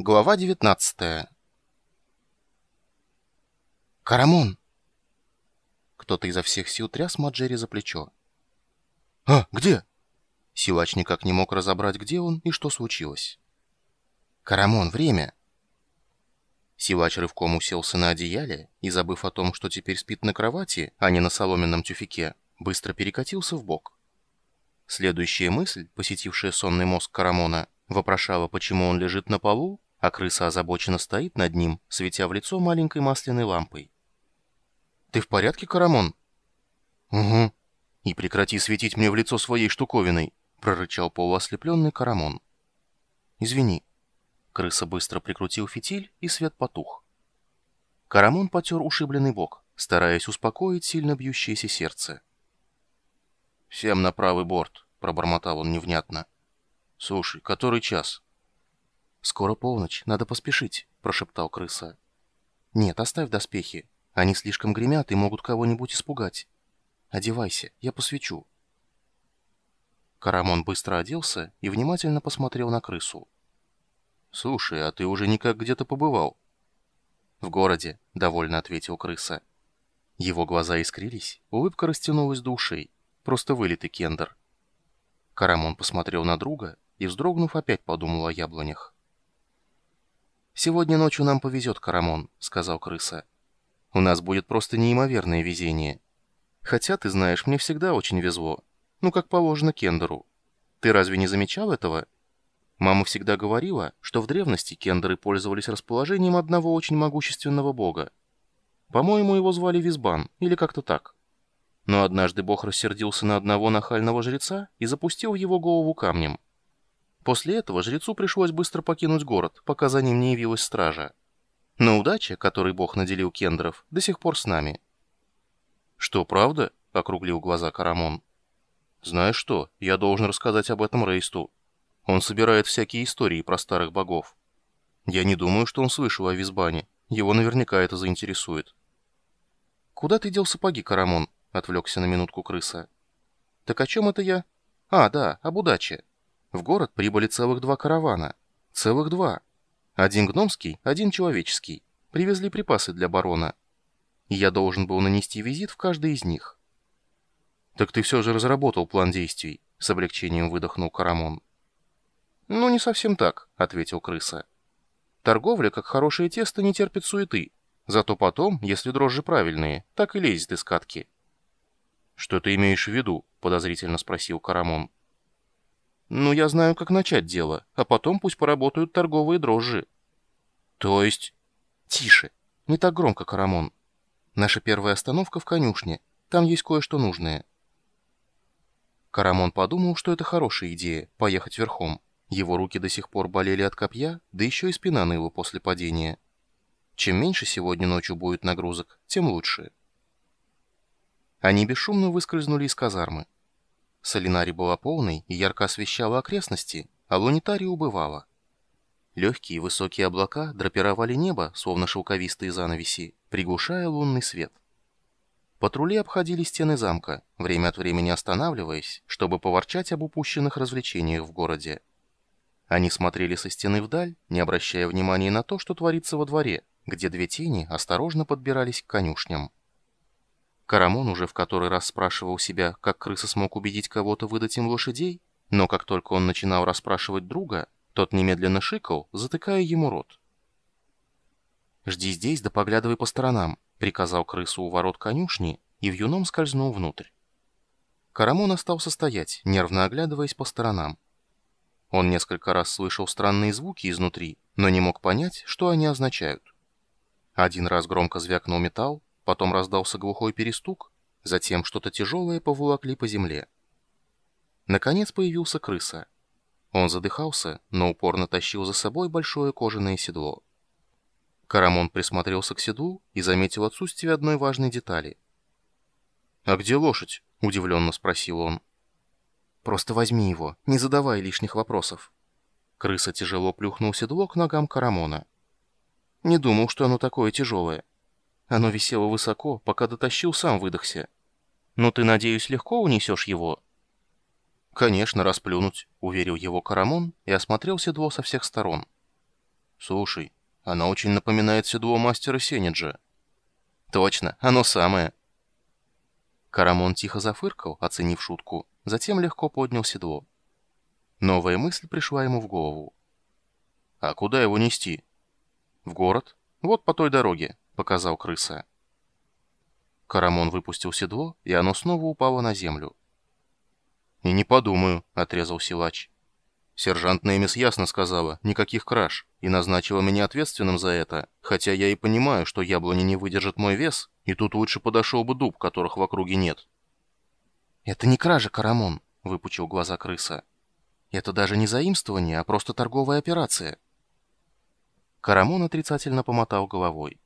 Глава 19 «Карамон!» Кто-то изо всех сил тряс Маджери за плечо. «А, где?» Силач никак не мог разобрать, где он и что случилось. «Карамон, время!» Силач рывком уселся на одеяле и, забыв о том, что теперь спит на кровати, а не на соломенном тюфике, быстро перекатился в бок. Следующая мысль, посетившая сонный мозг Карамона, вопрошала, почему он лежит на полу, а крыса озабоченно стоит над ним, светя в лицо маленькой масляной лампой. «Ты в порядке, Карамон?» «Угу. И прекрати светить мне в лицо своей штуковиной», — прорычал полуослепленный Карамон. «Извини». Крыса быстро прикрутил фитиль, и свет потух. Карамон потер ушибленный бок, стараясь успокоить сильно бьющееся сердце. «Всем на правый борт», — пробормотал он невнятно. «Слушай, который час?» «Скоро полночь, надо поспешить», — прошептал крыса. «Нет, оставь доспехи. Они слишком гремят и могут кого-нибудь испугать. Одевайся, я посвечу». Карамон быстро оделся и внимательно посмотрел на крысу. «Слушай, а ты уже никак где-то побывал?» «В городе», — довольно ответил крыса. Его глаза искрились, улыбка растянулась до ушей. Просто вылитый кендер. Карамон посмотрел на друга и, вздрогнув, опять подумал о яблонях. «Сегодня ночью нам повезет, Карамон», — сказал крыса. «У нас будет просто неимоверное везение. Хотя, ты знаешь, мне всегда очень везло. Ну, как положено Кендеру. Ты разве не замечал этого?» Мама всегда говорила, что в древности кендеры пользовались расположением одного очень могущественного бога. По-моему, его звали Визбан, или как-то так. Но однажды бог рассердился на одного нахального жреца и запустил его голову камнем. После этого жрецу пришлось быстро покинуть город, пока за ним не явилась стража. Но удача, которой бог наделил кендеров, до сих пор с нами. «Что, правда?» — округлил глаза Карамон. «Знаешь что, я должен рассказать об этом Рейсту. Он собирает всякие истории про старых богов. Я не думаю, что он слышал о Визбане. Его наверняка это заинтересует. «Куда ты дел сапоги, Карамон?» — отвлекся на минутку крыса. «Так о чем это я?» «А, да, об удаче. В город прибыли целых два каравана. Целых два. Один гномский, один человеческий. Привезли припасы для барона. И я должен был нанести визит в каждый из них». «Так ты все же разработал план действий», — с облегчением выдохнул Карамон. «Ну, не совсем так», — ответил крыса. «Торговля, как хорошее тесто, не терпит суеты. Зато потом, если дрожжи правильные, так и лезет из катки». «Что ты имеешь в виду?» — подозрительно спросил Карамон. «Ну, я знаю, как начать дело, а потом пусть поработают торговые дрожжи». «То есть...» «Тише! Не так громко, Карамон. Наша первая остановка в конюшне. Там есть кое-что нужное». Карамон подумал, что это хорошая идея — поехать верхом. Его руки до сих пор болели от копья, да еще и спина ныла после падения. Чем меньше сегодня ночью будет нагрузок, тем лучше. Они бесшумно выскользнули из казармы. Солинари была полной и ярко освещала окрестности, а лунитари убывала. Легкие высокие облака драпировали небо, словно шелковистые занавеси, приглушая лунный свет. Патрули обходили стены замка, время от времени останавливаясь, чтобы поворчать об упущенных развлечениях в городе. Они смотрели со стены вдаль, не обращая внимания на то, что творится во дворе, где две тени осторожно подбирались к конюшням. Карамон уже в который раз спрашивал себя, как крыса смог убедить кого-то выдать им лошадей, но как только он начинал расспрашивать друга, тот немедленно шикал, затыкая ему рот. «Жди здесь да поглядывай по сторонам», — приказал крысу у ворот конюшни и в юном скользнул внутрь. Карамон остался стоять, нервно оглядываясь по сторонам. Он несколько раз слышал странные звуки изнутри, но не мог понять, что они означают. Один раз громко звякнул металл, потом раздался глухой перестук, затем что-то тяжелое поволокли по земле. Наконец появился крыса. Он задыхался, но упорно тащил за собой большое кожаное седло. Карамон присмотрелся к седлу и заметил отсутствие одной важной детали. «А где лошадь?» — удивленно спросил он. Просто возьми его, не задавай лишних вопросов». Крыса тяжело плюхнул седло к ногам Карамона. Не думал, что оно такое тяжелое. Оно висело высоко, пока дотащил, сам выдохся. Но ты, надеюсь, легко унесешь его?» «Конечно, расплюнуть», — уверил его Карамон и осмотрел седло со всех сторон. Слушай, она очень напоминает седло мастера Сенеджа. Точно, оно самое. Карамон тихо зафыркал, оценив шутку, затем легко поднял седло. Новая мысль пришла ему в голову. «А куда его нести?» «В город. Вот по той дороге», — показал крыса. Карамон выпустил седло, и оно снова упало на землю. «И не подумаю», — отрезал силач. Сержант Неймис ясно сказала, никаких краж, и назначила меня ответственным за это, хотя я и понимаю, что яблони не выдержат мой вес, и тут лучше подошел бы дуб, которых в округе нет. «Это не кража, Карамон», — выпучил глаза крыса. «Это даже не заимствование, а просто торговая операция». Карамон отрицательно помотал головой.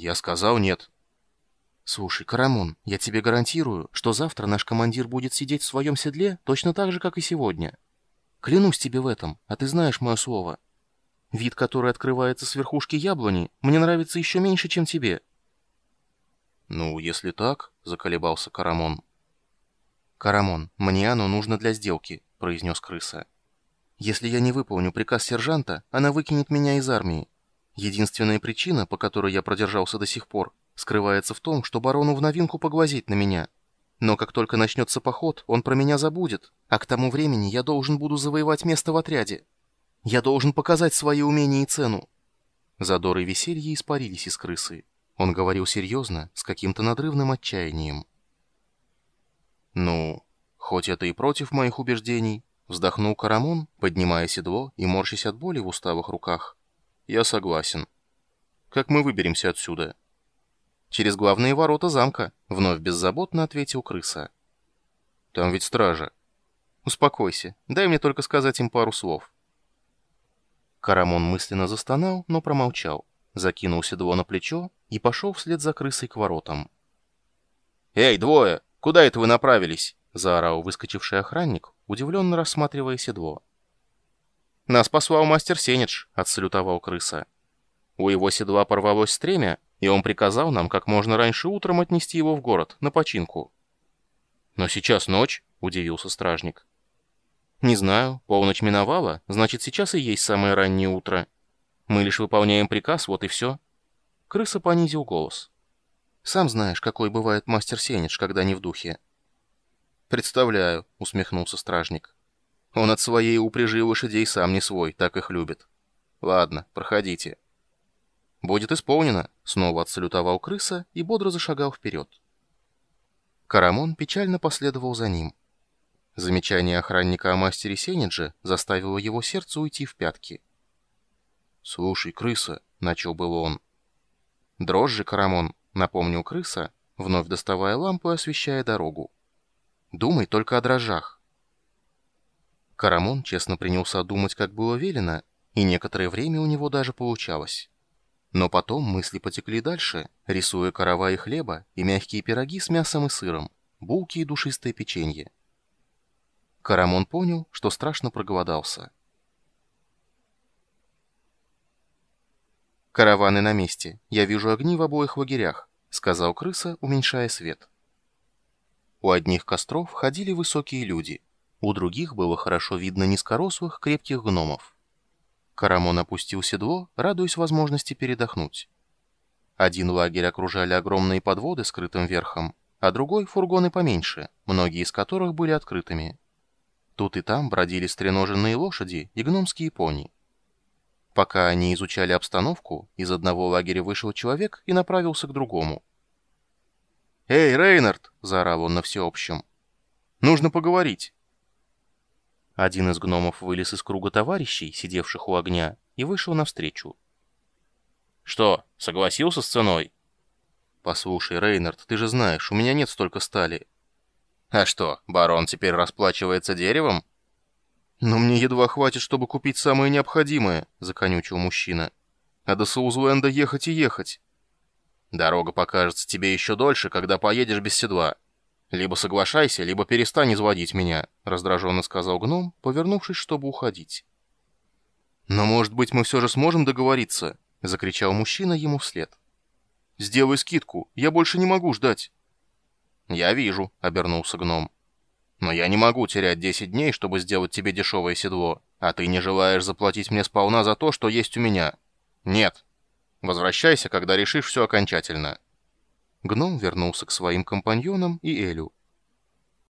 «Я сказал нет». «Слушай, Карамон, я тебе гарантирую, что завтра наш командир будет сидеть в своем седле точно так же, как и сегодня». Клянусь тебе в этом, а ты знаешь мое слово. Вид, который открывается с верхушки яблони, мне нравится еще меньше, чем тебе». «Ну, если так», — заколебался Карамон. «Карамон, мне оно нужно для сделки», — произнес крыса. «Если я не выполню приказ сержанта, она выкинет меня из армии. Единственная причина, по которой я продержался до сих пор, скрывается в том, что барону в новинку поглазеть на меня». Но как только начнется поход, он про меня забудет, а к тому времени я должен буду завоевать место в отряде. Я должен показать свои умения и цену». Задор и веселье испарились из крысы. Он говорил серьезно, с каким-то надрывным отчаянием. «Ну, хоть это и против моих убеждений», — вздохнул Карамон, поднимая седло и морщась от боли в уставых руках. «Я согласен. Как мы выберемся отсюда?» «Через главные ворота замка», — вновь беззаботно ответил крыса. «Там ведь стража». «Успокойся, дай мне только сказать им пару слов». Карамон мысленно застонал, но промолчал, закинул седло на плечо и пошел вслед за крысой к воротам. «Эй, двое! Куда это вы направились?» — заорал выскочивший охранник, удивленно рассматривая седло. «Нас послал мастер Сенедж», — отсалютовал крыса. У его седла порвалось стремя, и он приказал нам как можно раньше утром отнести его в город, на починку. «Но сейчас ночь», — удивился стражник. «Не знаю, полночь миновала, значит, сейчас и есть самое раннее утро. Мы лишь выполняем приказ, вот и все». Крыса понизил голос. «Сам знаешь, какой бывает мастер Сенедж, когда не в духе». «Представляю», — усмехнулся стражник. «Он от своей упряжи лошадей сам не свой, так их любит. Ладно, проходите». «Будет исполнено», — снова отсалютовал крыса и бодро зашагал вперед. Карамон печально последовал за ним. Замечание охранника о мастере Сенедже заставило его сердце уйти в пятки. «Слушай, крыса», — начал был он. «Дрожжи, Карамон», — напомнил крыса, вновь доставая лампу и освещая дорогу. «Думай только о дрожжах». Карамон честно принялся думать, как было велено, и некоторое время у него даже получалось. Но потом мысли потекли дальше, рисуя караваи хлеба и мягкие пироги с мясом и сыром, булки и душистое печенье. Карамон понял, что страшно проголодался. «Караваны на месте. Я вижу огни в обоих лагерях», — сказал крыса, уменьшая свет. У одних костров ходили высокие люди, у других было хорошо видно низкорослых, крепких гномов. Карамон опустил седло, радуясь возможности передохнуть. Один лагерь окружали огромные подводы скрытым верхом, а другой — фургоны поменьше, многие из которых были открытыми. Тут и там бродили стреноженные лошади и гномские пони. Пока они изучали обстановку, из одного лагеря вышел человек и направился к другому. «Эй, Рейнард!» — заорал он на всеобщем. «Нужно поговорить!» Один из гномов вылез из круга товарищей, сидевших у огня, и вышел навстречу. «Что, согласился с ценой?» «Послушай, Рейнард, ты же знаешь, у меня нет столько стали». «А что, барон теперь расплачивается деревом?» «Но мне едва хватит, чтобы купить самое необходимое», — законючил мужчина. «А до Саузуэнда ехать и ехать». «Дорога покажется тебе еще дольше, когда поедешь без седла». «Либо соглашайся, либо перестань изводить меня», — раздраженно сказал гном, повернувшись, чтобы уходить. «Но, может быть, мы все же сможем договориться?» — закричал мужчина ему вслед. «Сделай скидку, я больше не могу ждать». «Я вижу», — обернулся гном. Но я не могу терять 10 дней, чтобы сделать тебе дешевое седло, а ты не желаешь заплатить мне сполна за то, что есть у меня. Нет. Возвращайся, когда решишь все окончательно». Гном вернулся к своим компаньонам и Элю.